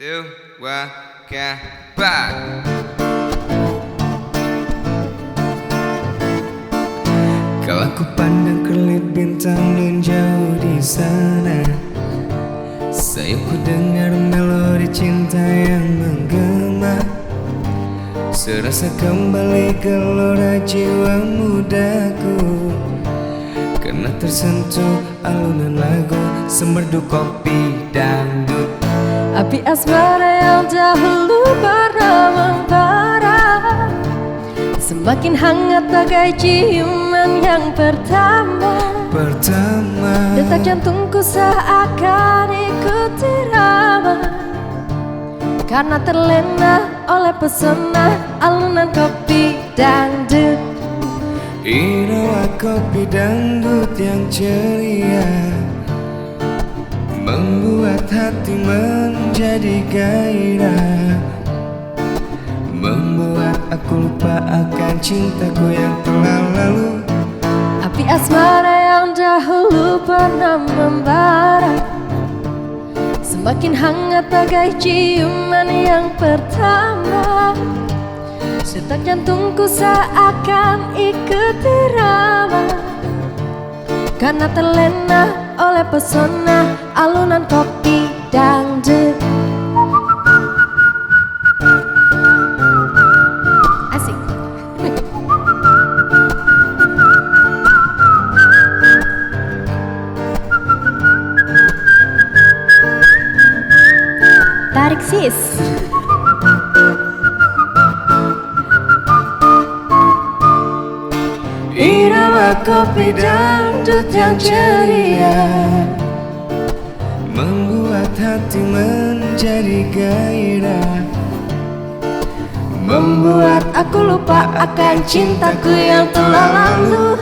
two, one, back. Kalau aku pandang kelip bintang dan jauh di sana Sayangku dengar melodi cinta yang menggema Serasa kembali gelora jiwa mudaku Karena tersentuh alunan lagu Semerdu kopi dangdut Api asmara yang dahulu pernah membara. Semakin hangat bagai ciuman yang pertama. Pertama. Detak jantungku seakan ikut irama. Karena terlena oleh pesona alunan kopi dangdut. Irawa kopi dangdut yang ceria Membuat hati menjadi gairah. Membuat aku lupa akan cintaku yang telah lalu. Api asmara yang dahulu pernah membara. Semakin hangat bagai ciuman yang pertama. Detak jantungku seakan ikut irama Karena terlena oleh pesona alunan kopi dangdut. Asik. Tarik sis Irama kopi dangdut yang ceria. Membuat hati menjadi gairah. Membuat Aku lupa akan cintaku yang telah lalu.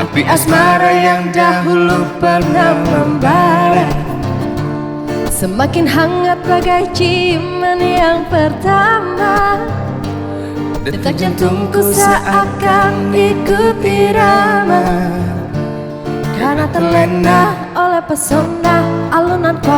Api asmara yang dahulu pernah membara. Semakin hangat bagai ciuman yang pertama Detak jantungku seakan ikut irama Karena terlena oleh pesona alunan kopi